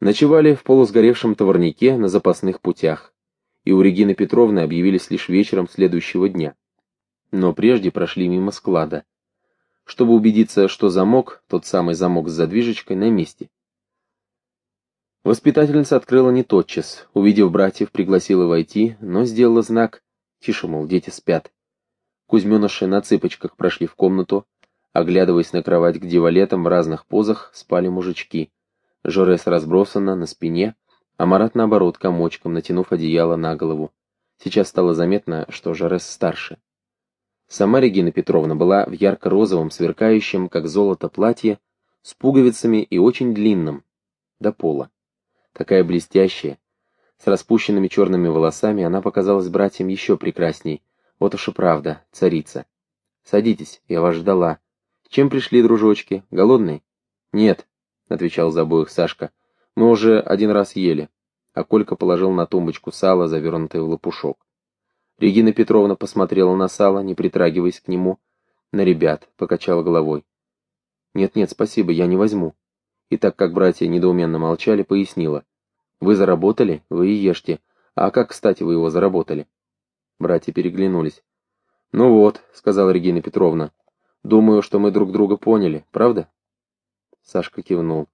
Ночевали в полусгоревшем товарнике на запасных путях, и у Регины Петровны объявились лишь вечером следующего дня. Но прежде прошли мимо склада, чтобы убедиться, что замок, тот самый замок с задвижечкой, на месте. Воспитательница открыла не тотчас, увидев братьев, пригласила войти, но сделала знак «Тише, мол, дети спят». Кузьменыши на цыпочках прошли в комнату, оглядываясь на кровать, где валетом в разных позах спали мужички. Жорес разбросана на спине, а Марат, наоборот, комочком, натянув одеяло на голову. Сейчас стало заметно, что Жорес старше. Сама Регина Петровна была в ярко-розовом, сверкающем, как золото, платье, с пуговицами и очень длинном, до пола. Такая блестящая, с распущенными черными волосами, она показалась братьям еще прекрасней. Вот уж и правда, царица. Садитесь, я вас ждала. Чем пришли, дружочки? Голодные? Нет, отвечал за обоих Сашка. Мы уже один раз ели. А Колька положил на тумбочку сало, завернутое в лопушок. Регина Петровна посмотрела на сало, не притрагиваясь к нему, на ребят, покачала головой. «Нет-нет, спасибо, я не возьму». И так как братья недоуменно молчали, пояснила. «Вы заработали, вы и ешьте. А как, кстати, вы его заработали?» Братья переглянулись. «Ну вот», — сказала Регина Петровна, — «думаю, что мы друг друга поняли, правда?» Сашка кивнул.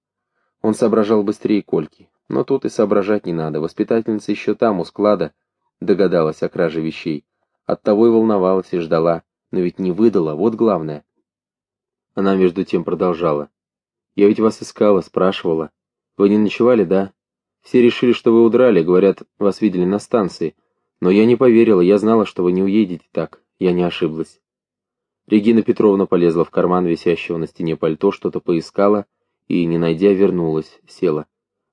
Он соображал быстрее Кольки. Но тут и соображать не надо. Воспитательница еще там, у склада, догадалась о краже вещей. Оттого и волновалась и ждала, но ведь не выдала, вот главное. Она между тем продолжала. «Я ведь вас искала, спрашивала. Вы не ночевали, да? Все решили, что вы удрали, говорят, вас видели на станции. Но я не поверила, я знала, что вы не уедете так. Я не ошиблась». Регина Петровна полезла в карман висящего на стене пальто, что-то поискала и, не найдя, вернулась, села.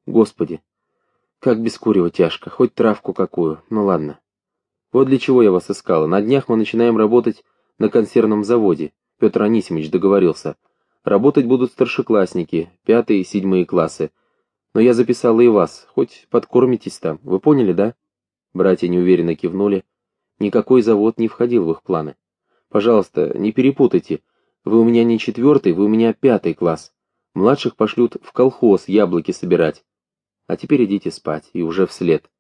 «Господи, как без курева тяжко, хоть травку какую, ну ладно. Вот для чего я вас искала. На днях мы начинаем работать на консервном заводе. Петр Анисимович договорился. Работать будут старшеклассники, пятые и седьмые классы. Но я записала и вас, хоть подкормитесь там, вы поняли, да? Братья неуверенно кивнули. Никакой завод не входил в их планы. Пожалуйста, не перепутайте. Вы у меня не четвертый, вы у меня пятый класс. Младших пошлют в колхоз яблоки собирать. А теперь идите спать, и уже вслед.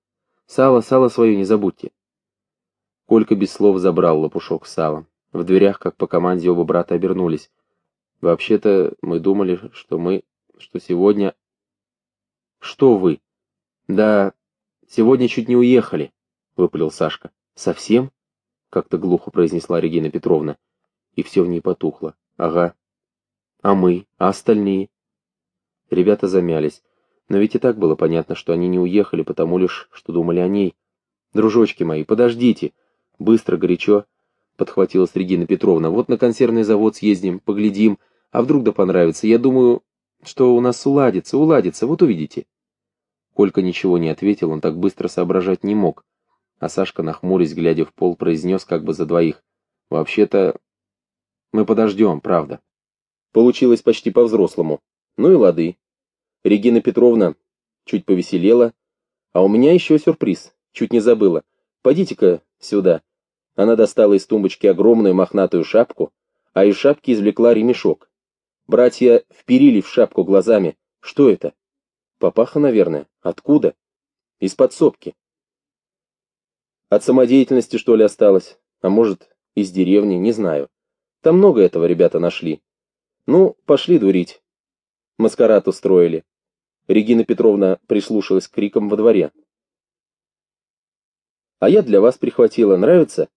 Сало, сало свое не забудьте. Колька без слов забрал лопушок сала. В дверях, как по команде, оба брата обернулись. Вообще-то мы думали, что мы... что сегодня... Что вы? Да, сегодня чуть не уехали, выпалил Сашка. Совсем? Как-то глухо произнесла Регина Петровна. И все в ней потухло. Ага. А мы? А остальные? Ребята замялись. Но ведь и так было понятно, что они не уехали, потому лишь, что думали о ней. «Дружочки мои, подождите!» Быстро, горячо подхватилась Регина Петровна. «Вот на консервный завод съездим, поглядим, а вдруг да понравится. Я думаю, что у нас уладится, уладится, вот увидите». Колька ничего не ответил, он так быстро соображать не мог. А Сашка, нахмурясь, глядя в пол, произнес как бы за двоих. «Вообще-то мы подождем, правда». Получилось почти по-взрослому. Ну и лады. Регина Петровна чуть повеселела. А у меня еще сюрприз, чуть не забыла. Пойдите-ка сюда. Она достала из тумбочки огромную мохнатую шапку, а из шапки извлекла ремешок. Братья вперили в шапку глазами. Что это? Папаха, наверное. Откуда? Из подсобки. От самодеятельности, что ли, осталось? А может, из деревни, не знаю. Там много этого ребята нашли. Ну, пошли дурить. Маскарад устроили. Регина Петровна прислушалась к крикам во дворе. «А я для вас прихватила, нравится?»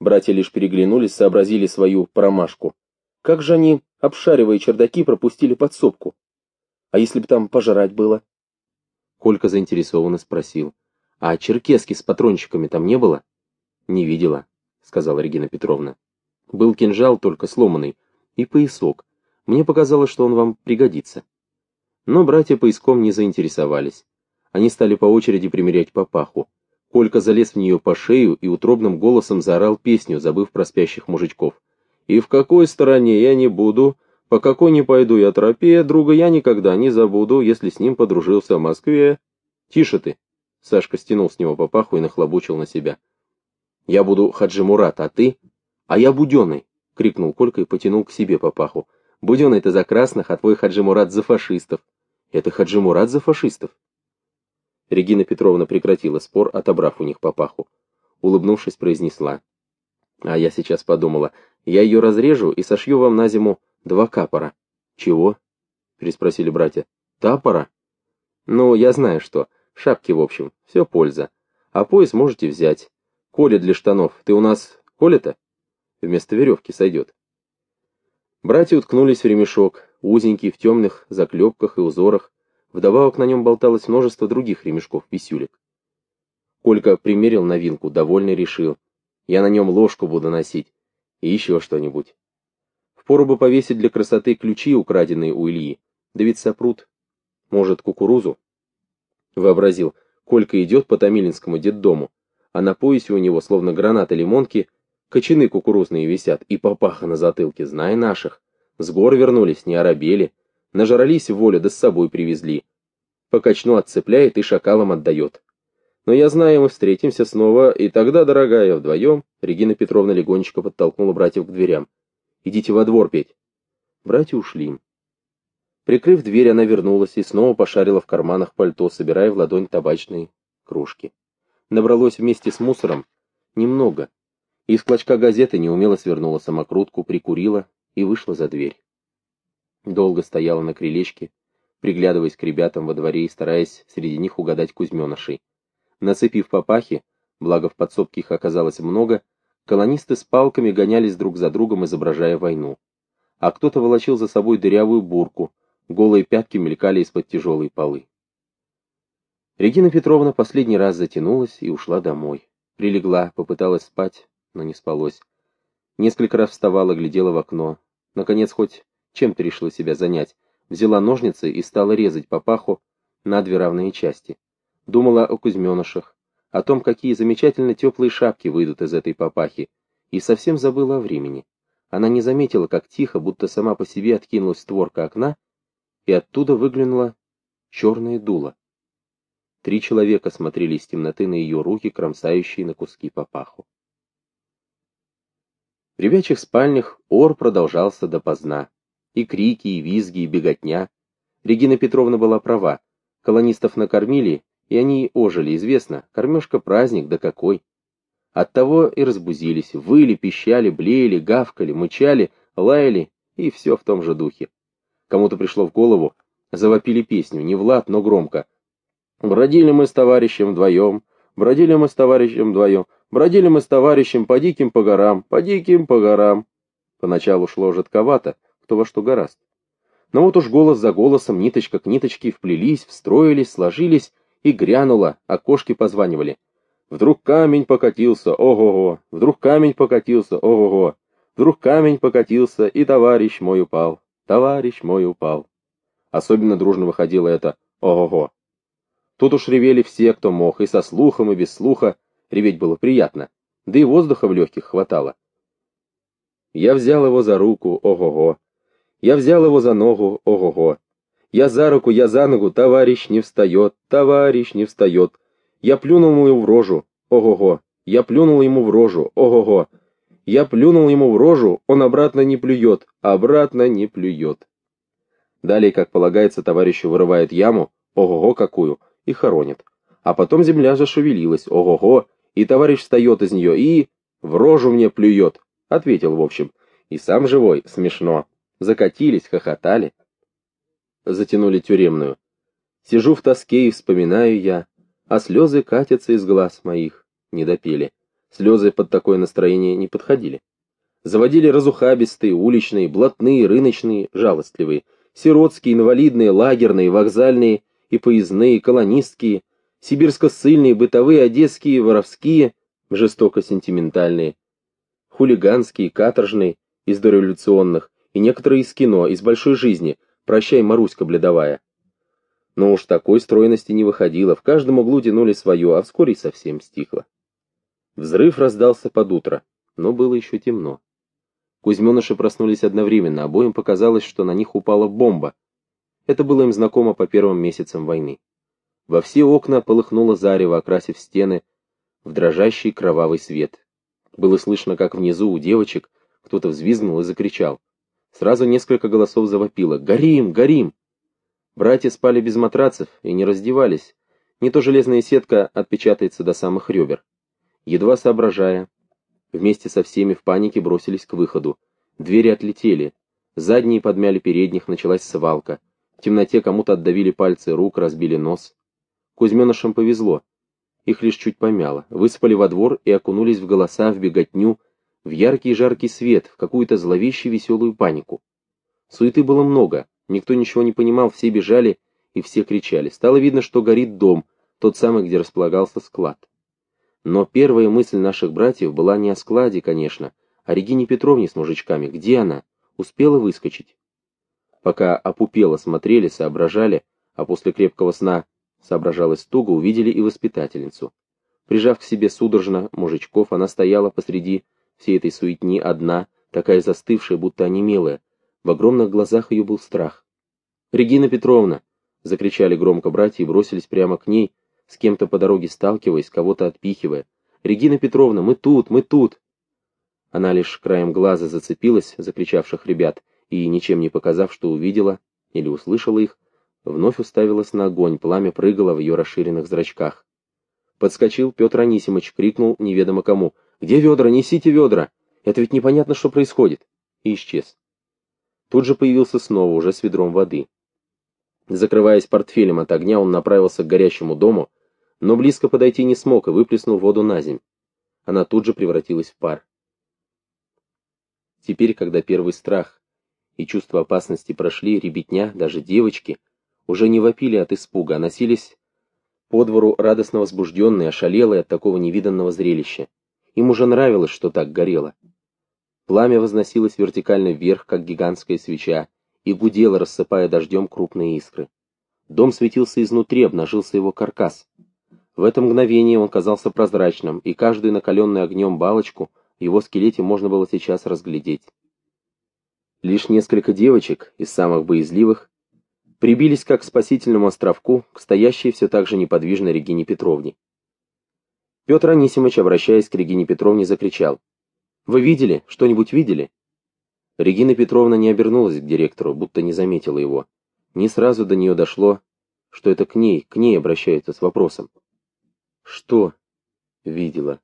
Братья лишь переглянулись, сообразили свою промашку. Как же они, обшаривая чердаки, пропустили подсобку? А если бы там пожрать было? Колька заинтересованно спросил. А черкески с патрончиками там не было? Не видела, сказала Регина Петровна. Был кинжал, только сломанный, и поясок. Мне показалось, что он вам пригодится. Но братья поиском не заинтересовались. Они стали по очереди примерять папаху. Колька залез в нее по шею и утробным голосом заорал песню, забыв про спящих мужичков. «И в какой стороне я не буду, по какой не пойду я тропе, друга я никогда не забуду, если с ним подружился в Москве». «Тише ты!» Сашка стянул с него папаху и нахлобучил на себя. «Я буду Хаджи Мурат, а ты?» «А я Буденный!» — крикнул Колька и потянул к себе папаху. «Буденный ты за красных, а твой Хаджи Мурат за фашистов!» Это Хаджи Мурат за фашистов. Регина Петровна прекратила спор, отобрав у них папаху. Улыбнувшись, произнесла. А я сейчас подумала, я ее разрежу и сошью вам на зиму два капора. Чего? Переспросили братья. Тапора? Ну, я знаю что. Шапки, в общем. Все польза. А пояс можете взять. Коля для штанов. Ты у нас Коля-то? Вместо веревки сойдет. Братья уткнулись в ремешок, узенький, в темных заклепках и узорах. Вдобавок на нем болталось множество других ремешков-писюлек. Колька примерил новинку, довольно решил. Я на нем ложку буду носить. И еще что-нибудь. Впору бы повесить для красоты ключи, украденные у Ильи. Да ведь сопрут. Может, кукурузу? Вообразил. Колька идет по Томилинскому детдому, а на поясе у него, словно гранаты лимонки, кочаны кукурузные висят, и папаха на затылке, знай наших. С гор вернулись, не оробели. Нажрались в волю, да с собой привезли. По кочну отцепляет и шакалам отдает. Но я знаю, мы встретимся снова, и тогда, дорогая, вдвоем...» Регина Петровна легонечко подтолкнула братьев к дверям. «Идите во двор петь». Братья ушли. Прикрыв дверь, она вернулась и снова пошарила в карманах пальто, собирая в ладонь табачные кружки. Набралось вместе с мусором немного. Из клочка газеты неумело свернула самокрутку, прикурила и вышла за дверь. Долго стояла на крылечке, приглядываясь к ребятам во дворе и стараясь среди них угадать кузьменышей. Нацепив папахи, благо в подсобке их оказалось много, колонисты с палками гонялись друг за другом, изображая войну. А кто-то волочил за собой дырявую бурку, голые пятки мелькали из-под тяжелой полы. Регина Петровна последний раз затянулась и ушла домой. Прилегла, попыталась спать, но не спалось. Несколько раз вставала, глядела в окно. Наконец, хоть чем-то решила себя занять. Взяла ножницы и стала резать папаху на две равные части. Думала о Кузьменышах, о том, какие замечательно теплые шапки выйдут из этой папахи, и совсем забыла о времени. Она не заметила, как тихо, будто сама по себе откинулась створка окна, и оттуда выглянула черное дуло. Три человека смотрели из темноты на ее руки, кромсающие на куски папаху. В ребячих спальнях ор продолжался допоздна. И крики, и визги, и беготня. Регина Петровна была права. Колонистов накормили, и они ожили, известно, кормежка праздник, да какой. Оттого и разбузились, выли, пищали, блеяли, гавкали, мычали, лаяли, и все в том же духе. Кому-то пришло в голову, завопили песню, не Влад, но громко. «Бродили мы с товарищем вдвоем, бродили мы с товарищем вдвоем, бродили мы с товарищем по диким по горам, по диким по горам». Поначалу шло жидковато, кто во что гораст. Но вот уж голос за голосом, ниточка к ниточке вплелись, встроились, сложились, и грянуло, окошки позванивали. Вдруг камень покатился, ого-го, вдруг камень покатился, ого-го, вдруг камень покатился, и товарищ мой упал, товарищ мой упал. Особенно дружно выходило это ого-го. Тут уж ревели все, кто мог, и со слухом, и без слуха, реветь было приятно, да и воздуха в легких хватало. Я взял его за руку, ого-го, я взял его за ногу, ого-го, я за руку, я за ногу, товарищ не встает, товарищ не встает. Я плюнул ему в рожу, ого-го. Я плюнул ему в рожу, ого-го. Я плюнул ему в рожу, он обратно не плюет, обратно не плюет. Далее, как полагается, товарищу вырывает яму, ого-го какую, и хоронит. А потом земля зашевелилась, ого-го, и товарищ встает из нее и... в рожу мне плюет, ответил в общем. И сам живой, смешно. Закатились, хохотали затянули тюремную. Сижу в тоске и вспоминаю я, а слезы катятся из глаз моих. Не допели. Слезы под такое настроение не подходили. Заводили разухабистые, уличные, блатные, рыночные, жалостливые, сиротские, инвалидные, лагерные, вокзальные и поездные, колонистские, сибирско-ссыльные, бытовые, одесские, воровские, жестоко-сентиментальные, хулиганские, каторжные, из дореволюционных, и некоторые из кино, из большой жизни, Прощай, Маруська бледовая. Но уж такой стройности не выходило, в каждом углу тянули свое, а вскоре совсем стихло. Взрыв раздался под утро, но было еще темно. Кузьменыши проснулись одновременно, обоим показалось, что на них упала бомба. Это было им знакомо по первым месяцам войны. Во все окна полыхнуло зарево, окрасив стены в дрожащий кровавый свет. Было слышно, как внизу у девочек кто-то взвизгнул и закричал. Сразу несколько голосов завопило «Горим! Горим!». Братья спали без матрацев и не раздевались. Не то железная сетка отпечатается до самых ребер. Едва соображая, вместе со всеми в панике бросились к выходу. Двери отлетели. Задние подмяли передних, началась свалка. В темноте кому-то отдавили пальцы рук, разбили нос. Кузьменышам повезло. Их лишь чуть помяло. Выспали во двор и окунулись в голоса, в беготню, в яркий жаркий свет, в какую-то зловещую веселую панику. Суеты было много, никто ничего не понимал, все бежали и все кричали. Стало видно, что горит дом, тот самый, где располагался склад. Но первая мысль наших братьев была не о складе, конечно, а Регине Петровне с мужичками. Где она? Успела выскочить? Пока опупело смотрели, соображали, а после крепкого сна соображалась туго, увидели и воспитательницу. Прижав к себе судорожно мужичков, она стояла посреди всей этой суетни одна, такая застывшая, будто онемелая. В огромных глазах ее был страх. «Регина Петровна!» — закричали громко братья и бросились прямо к ней, с кем-то по дороге сталкиваясь, кого-то отпихивая. «Регина Петровна, мы тут, мы тут!» Она лишь краем глаза зацепилась за кричавших ребят и, ничем не показав, что увидела или услышала их, вновь уставилась на огонь, пламя прыгало в ее расширенных зрачках. Подскочил Петр Анисимыч, крикнул неведомо кому. «Где ведра? Несите ведра! Это ведь непонятно, что происходит!» И исчез. Тут же появился снова, уже с ведром воды. Закрываясь портфелем от огня, он направился к горящему дому, но близко подойти не смог и выплеснул воду на земь. Она тут же превратилась в пар. Теперь, когда первый страх и чувство опасности прошли, ребятня, даже девочки, уже не вопили от испуга, а носились по двору радостно возбужденные, ошалелые от такого невиданного зрелища. Им уже нравилось, что так горело. Пламя возносилось вертикально вверх, как гигантская свеча, и гудело, рассыпая дождем крупные искры. Дом светился изнутри, обнажился его каркас. В это мгновение он казался прозрачным, и каждую накаленную огнем балочку в его скелете можно было сейчас разглядеть. Лишь несколько девочек, из самых боязливых, прибились как к спасительному островку, к стоящей все так же неподвижно Регине Петровне. Петр Анисимович, обращаясь к Регине Петровне, закричал. «Вы видели? Что-нибудь видели?» Регина Петровна не обернулась к директору, будто не заметила его. Не сразу до нее дошло, что это к ней, к ней обращаются с вопросом. «Что?» «Видела».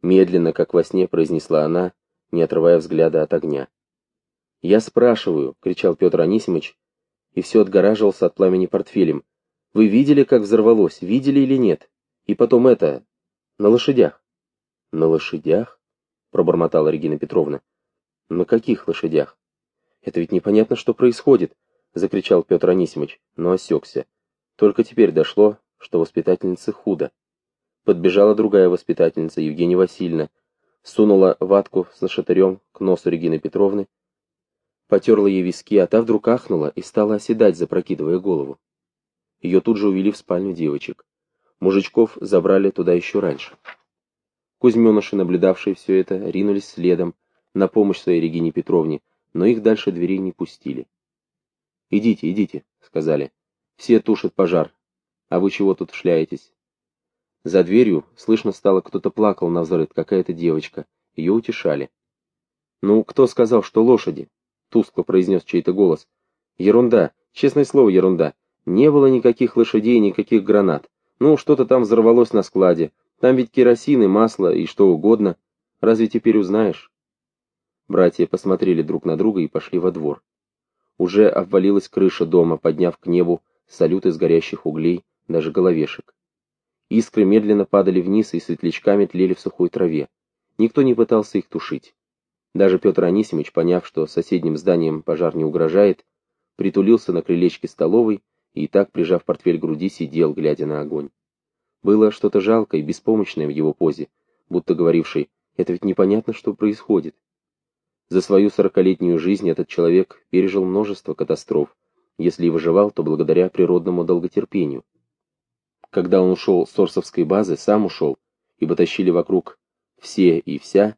Медленно, как во сне, произнесла она, не отрывая взгляда от огня. «Я спрашиваю», — кричал Петр Анисимович, и все отгораживался от пламени портфелем. «Вы видели, как взорвалось? Видели или нет? И потом это... на лошадях». «На лошадях?» — пробормотала Регина Петровна. «На каких лошадях?» «Это ведь непонятно, что происходит», — закричал Петр Анисимович, но осекся. Только теперь дошло, что воспитательнице худо. Подбежала другая воспитательница, Евгения Васильевна, сунула ватку с нашатырем к носу Регины Петровны потерла ей виски, а та вдруг ахнула и стала оседать, запрокидывая голову. Ее тут же увели в спальню девочек. Мужичков забрали туда еще раньше. Кузьменыши, наблюдавшие все это, ринулись следом на помощь своей Регине Петровне, но их дальше дверей не пустили. «Идите, идите», — сказали. «Все тушат пожар. А вы чего тут шляетесь?» За дверью слышно стало, кто-то плакал на взрыв, какая-то девочка. Ее утешали. «Ну, кто сказал, что лошади?» тускло произнес чей-то голос. Ерунда, честное слово, ерунда. Не было никаких лошадей, никаких гранат. Ну, что-то там взорвалось на складе. Там ведь керосин и масло, и что угодно. Разве теперь узнаешь? Братья посмотрели друг на друга и пошли во двор. Уже обвалилась крыша дома, подняв к небу салют из горящих углей, даже головешек. Искры медленно падали вниз и светлячками тлели в сухой траве. Никто не пытался их тушить. Даже Петр Анисимович, поняв, что соседним зданием пожар не угрожает, притулился на крылечке столовой и так, прижав портфель к груди, сидел, глядя на огонь. Было что-то жалкое и беспомощное в его позе, будто говоривший «это ведь непонятно, что происходит». За свою сорокалетнюю жизнь этот человек пережил множество катастроф, если и выживал, то благодаря природному долготерпению. Когда он ушел с Орсовской базы, сам ушел, ибо тащили вокруг все и вся,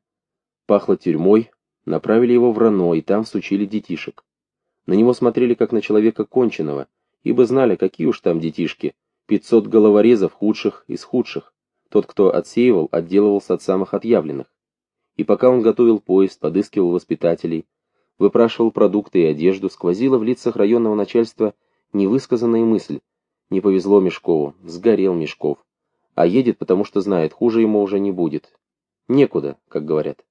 Пахло тюрьмой, направили его в Рано, и там сучили детишек. На него смотрели как на человека конченого, ибо знали, какие уж там детишки, пятьсот головорезов худших из худших. Тот, кто отсеивал, отделывался от самых отъявленных. И пока он готовил поезд, подыскивал воспитателей, выпрашивал продукты и одежду, сквозило в лицах районного начальства Невысказанная мысль. Не повезло Мешкову, сгорел Мешков. А едет, потому что знает, хуже ему уже не будет. Некуда, как говорят.